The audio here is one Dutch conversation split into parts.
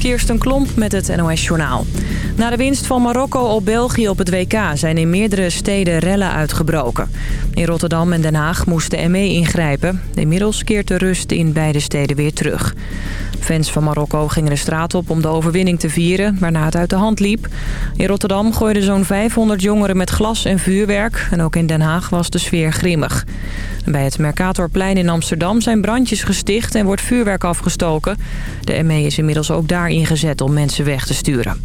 Kirsten Klomp met het NOS-journaal. Na de winst van Marokko op België op het WK zijn in meerdere steden rellen uitgebroken. In Rotterdam en Den Haag moest de ME ingrijpen. Inmiddels keert de rust in beide steden weer terug. Fans van Marokko gingen de straat op om de overwinning te vieren, waarna het uit de hand liep. In Rotterdam gooiden zo'n 500 jongeren met glas en vuurwerk. En ook in Den Haag was de sfeer grimmig. Bij het Mercatorplein in Amsterdam zijn brandjes gesticht en wordt vuurwerk afgestoken. De ME is inmiddels ook daar ingezet om mensen weg te sturen.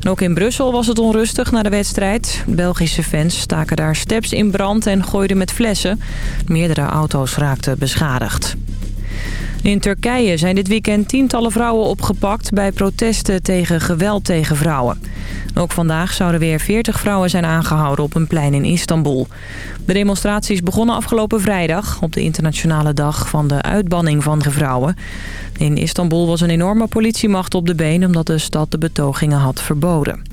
En ook in Brussel was het onrustig na de wedstrijd. Belgische fans staken daar steps in brand en gooiden met flessen. Meerdere auto's raakten beschadigd. In Turkije zijn dit weekend tientallen vrouwen opgepakt bij protesten tegen geweld tegen vrouwen. Ook vandaag zouden weer 40 vrouwen zijn aangehouden op een plein in Istanbul. De demonstraties begonnen afgelopen vrijdag op de internationale dag van de uitbanning van vrouwen. In Istanbul was een enorme politiemacht op de been omdat de stad de betogingen had verboden.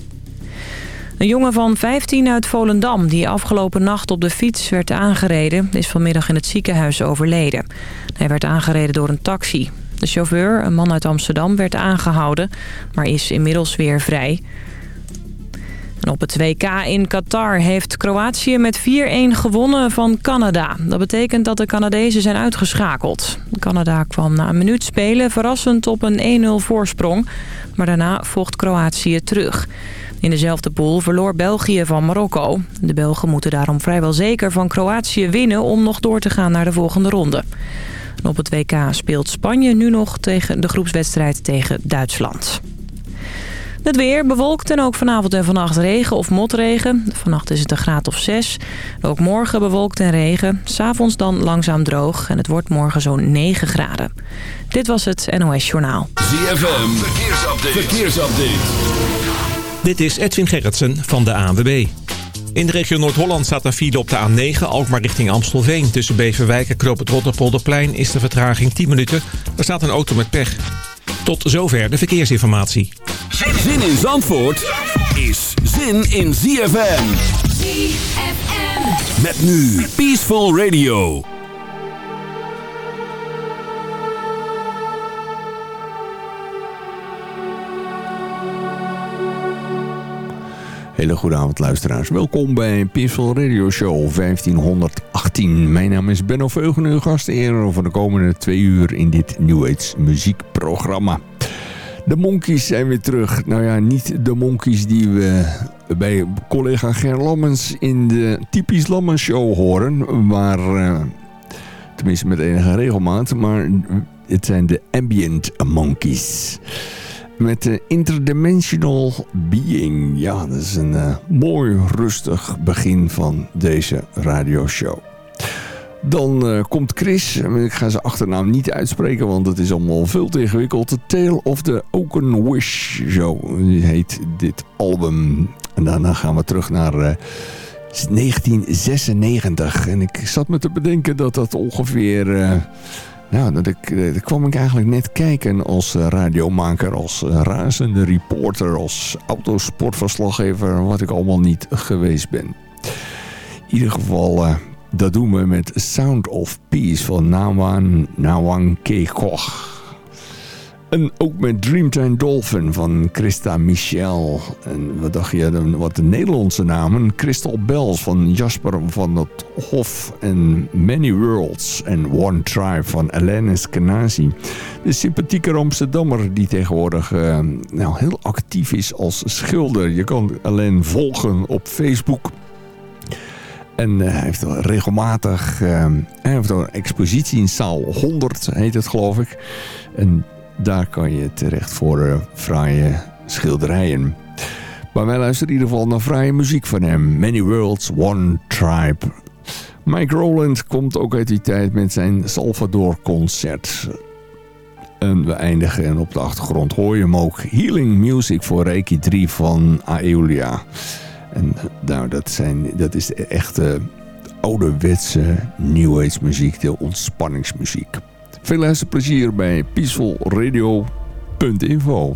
Een jongen van 15 uit Volendam die afgelopen nacht op de fiets werd aangereden... is vanmiddag in het ziekenhuis overleden. Hij werd aangereden door een taxi. De chauffeur, een man uit Amsterdam, werd aangehouden, maar is inmiddels weer vrij. En op het WK in Qatar heeft Kroatië met 4-1 gewonnen van Canada. Dat betekent dat de Canadezen zijn uitgeschakeld. Canada kwam na een minuut spelen verrassend op een 1-0 voorsprong. Maar daarna vocht Kroatië terug. In dezelfde pool verloor België van Marokko. De Belgen moeten daarom vrijwel zeker van Kroatië winnen om nog door te gaan naar de volgende ronde. op het WK speelt Spanje nu nog tegen de groepswedstrijd tegen Duitsland. Het weer bewolkt en ook vanavond en vannacht regen of motregen. Vannacht is het een graad of 6. Ook morgen bewolkt en regen. S'avonds dan langzaam droog en het wordt morgen zo'n 9 graden. Dit was het NOS Journaal. ZFM, verkeersupdate. verkeersupdate. Dit is Edwin Gerritsen van de ANWB. In de regio Noord-Holland staat een file op de A9, Alkmaar richting Amstelveen. Tussen Beverwijk en Knoop het Rotterpolderplein is de vertraging 10 minuten. Er staat een auto met pech. Tot zover de verkeersinformatie. Zin in Zandvoort is zin in ZFM. ZFM. Met nu Peaceful Radio. Hele goede avond luisteraars. Welkom bij Peaceful Radio Show 1518. Mijn naam is Benno Veugen, uw gastheer voor de komende twee uur in dit New Age muziekprogramma. De Monkeys zijn weer terug. Nou ja, niet de Monkeys die we bij collega Ger Lammens in de Typisch Lammens Show horen. Maar, uh, tenminste met enige regelmaat, maar het zijn de Ambient Monkeys met de Interdimensional Being. Ja, dat is een uh, mooi rustig begin van deze radioshow. Dan uh, komt Chris, ik ga zijn achternaam niet uitspreken, want het is allemaal veel te ingewikkeld. The Tale of the Oaken Wish Show heet dit album. En daarna gaan we terug naar uh, 1996. En ik zat me te bedenken dat dat ongeveer nou, dat, eh, dat kwam ik eigenlijk net kijken als eh, radiomaker, als eh, razende reporter, als autosportverslaggever, wat ik allemaal niet geweest ben. In ieder geval, dat doen we met Sound of Peace van Nawan Nawang Kekoch. En ook met Dreamtime Dolphin van Christa Michel. En wat dacht je, wat de Nederlandse namen? Crystal Bells van Jasper van het Hof. En Many Worlds en One Tribe van Alanis Kenasi. De sympathieke Amsterdammer die tegenwoordig uh, nou, heel actief is als schilder. Je kan alleen volgen op Facebook. En uh, hij heeft regelmatig uh, hij heeft een expositie in zaal 100, heet het geloof ik. En daar kan je terecht voor uh, fraaie schilderijen. Maar wij luisteren in ieder geval naar fraaie muziek van hem. Many Worlds, One Tribe. Mike Rowland komt ook uit die tijd met zijn Salvador Concert. En we eindigen op de achtergrond hoor je hem ook. Healing Music voor Reiki 3 van Aeolia. En nou, dat, zijn, dat is de echte ouderwetse New Age muziek, de ontspanningsmuziek. Veel luisterplezier bij peacefulradio.info.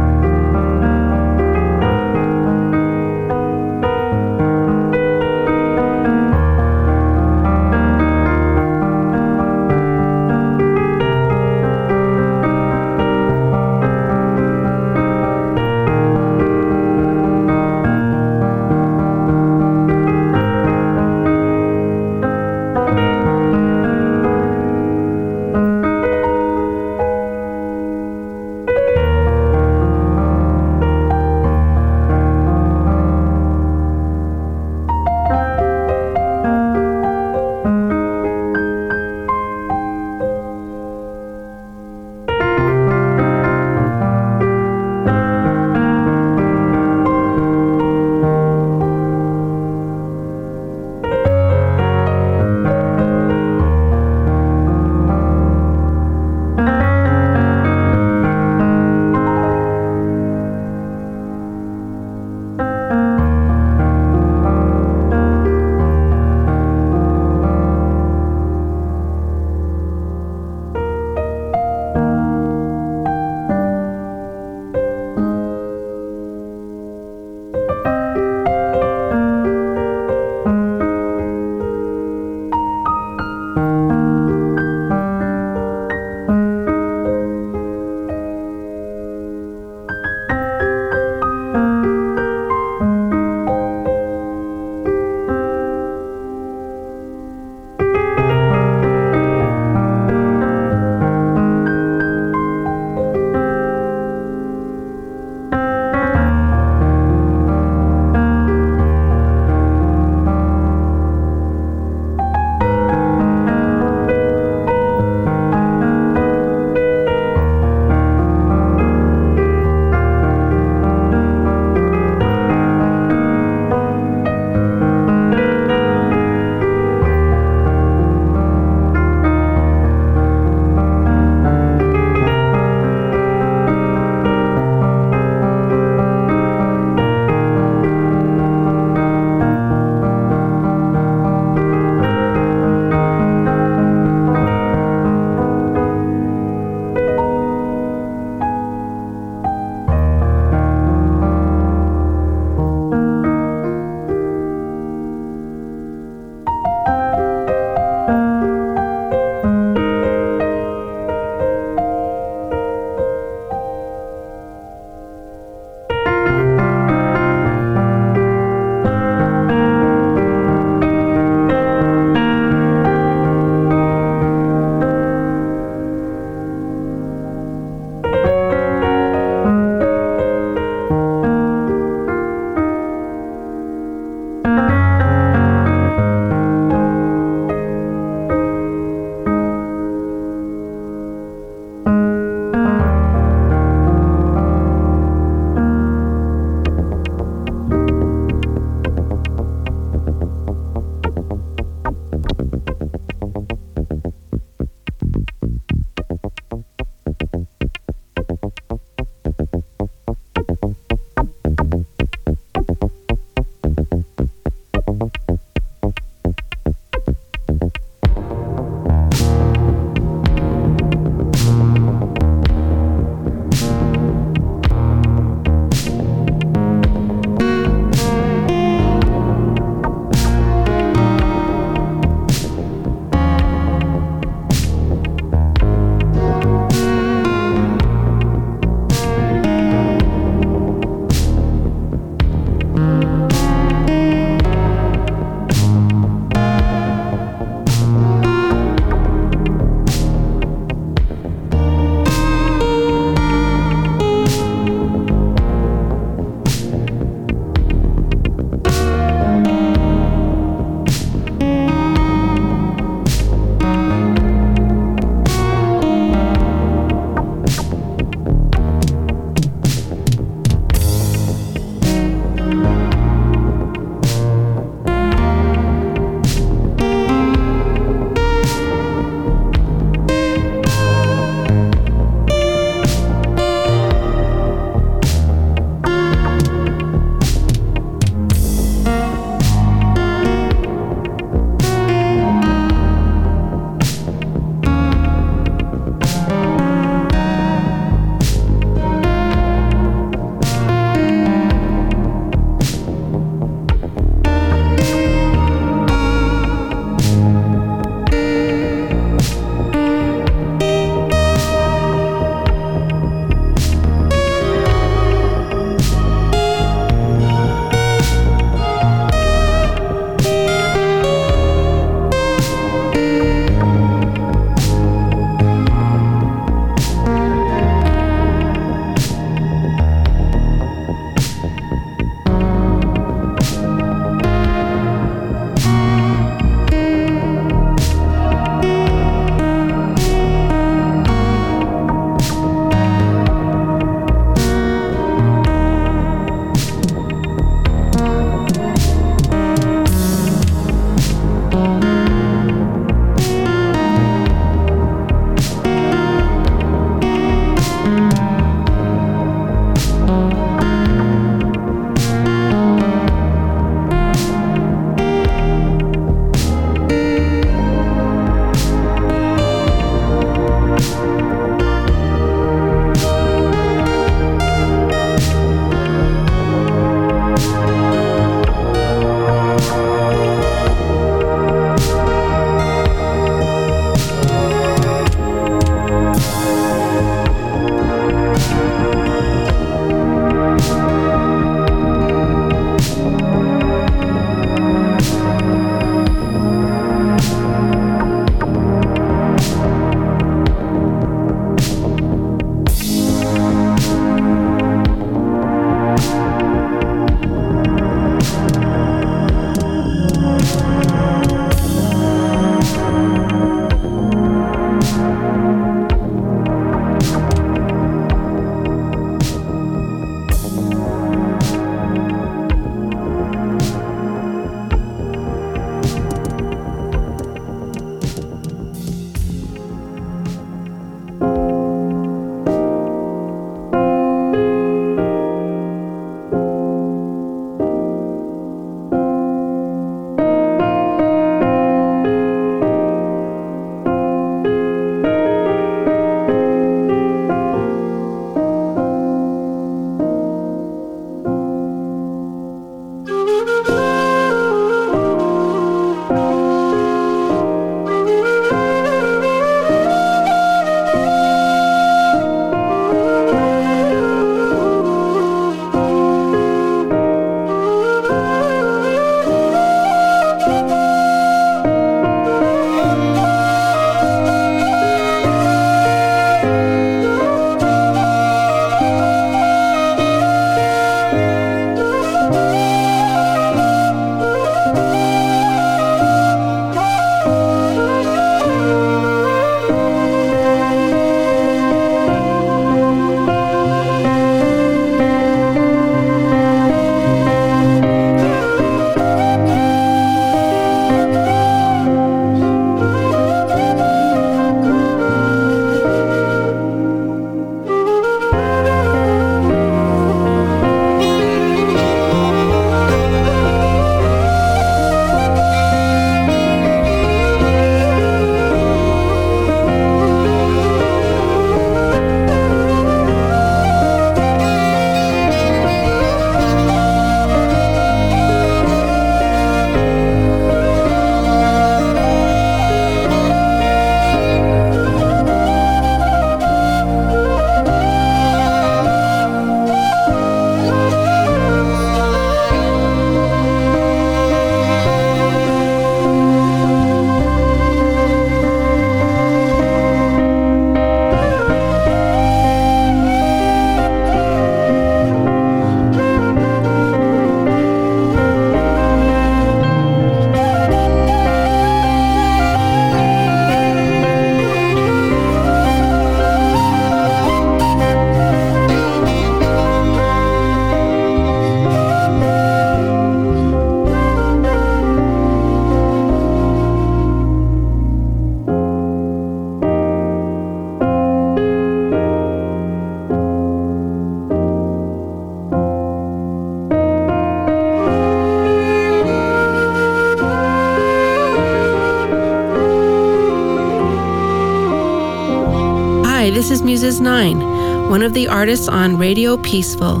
one of the artists on Radio Peaceful.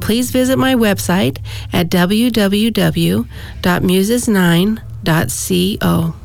Please visit my website at www.muses9.co.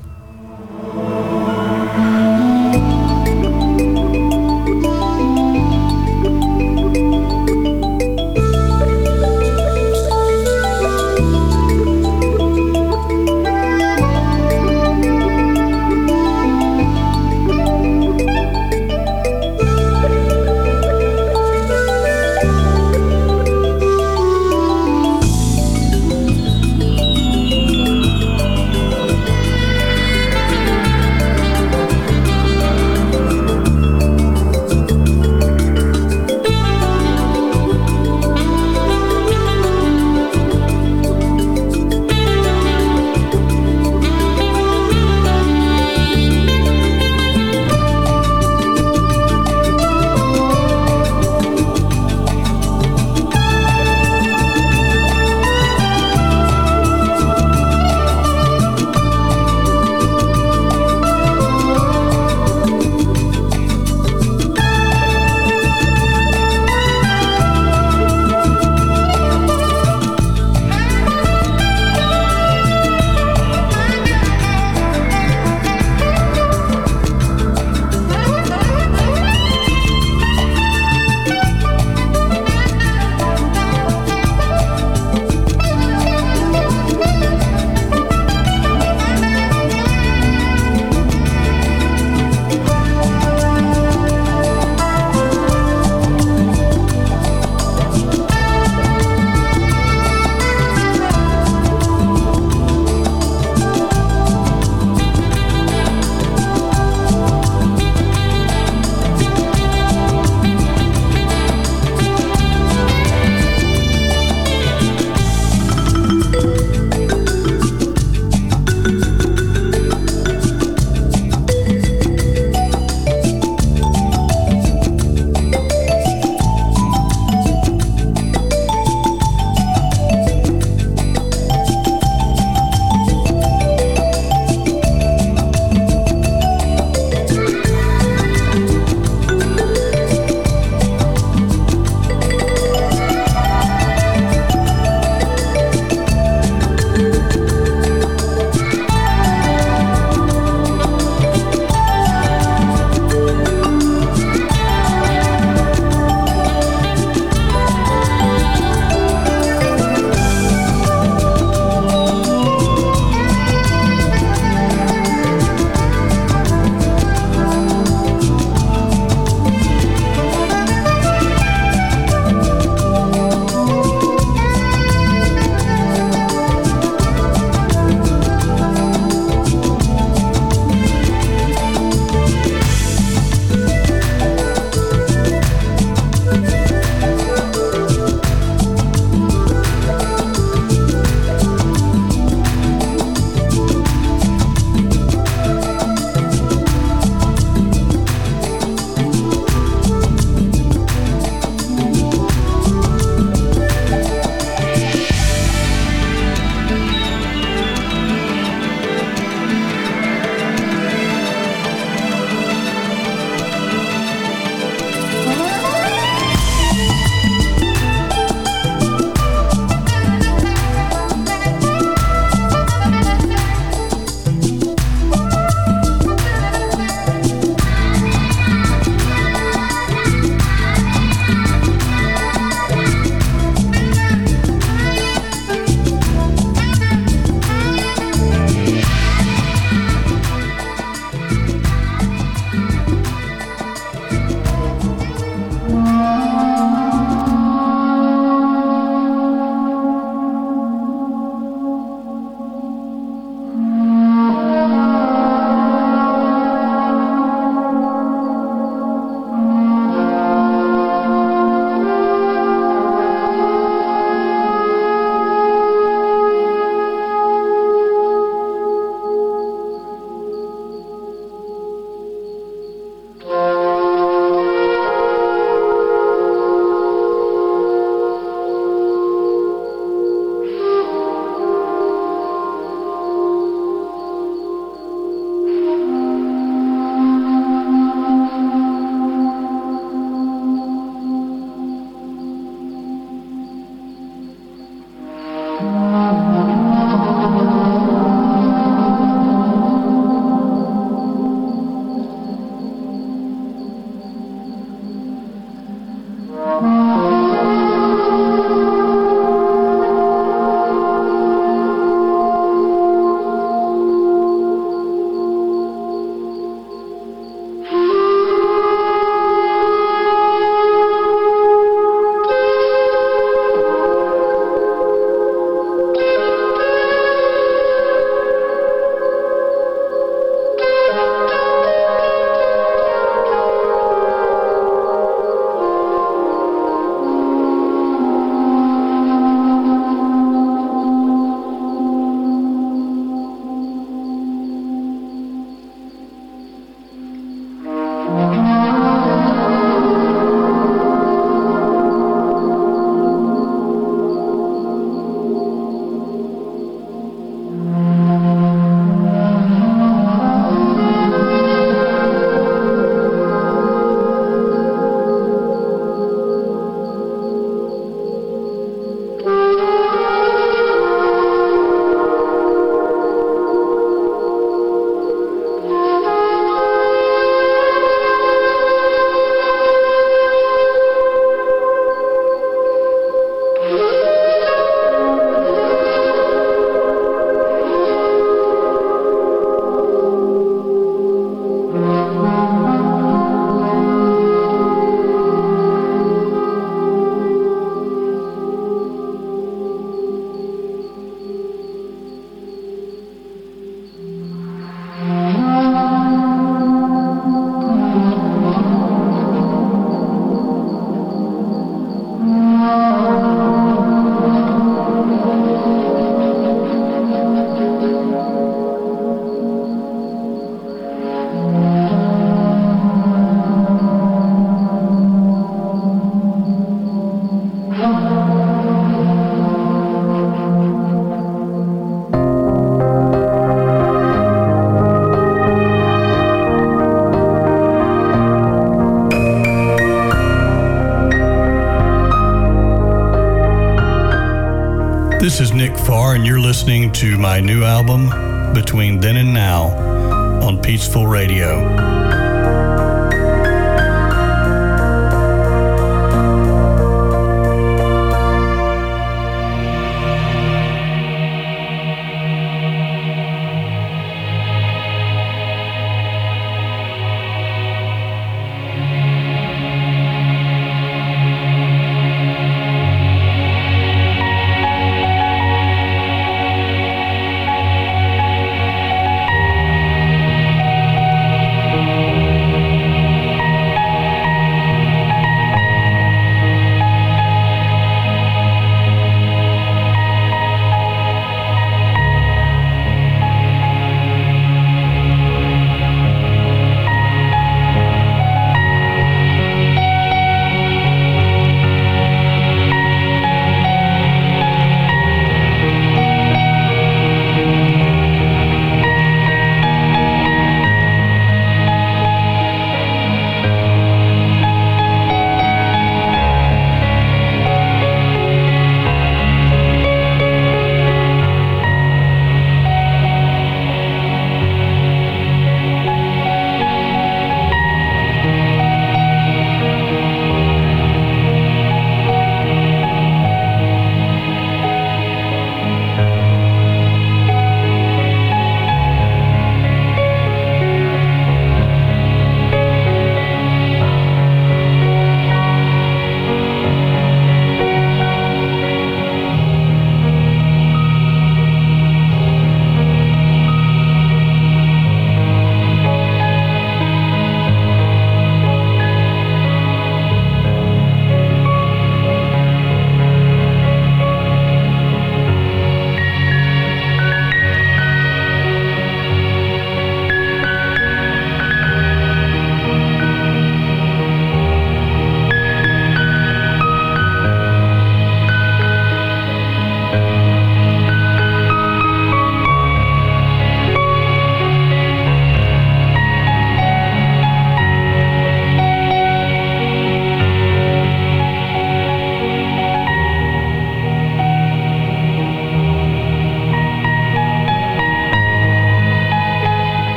listening to my new album, Between Then and Now, on Peaceful Radio.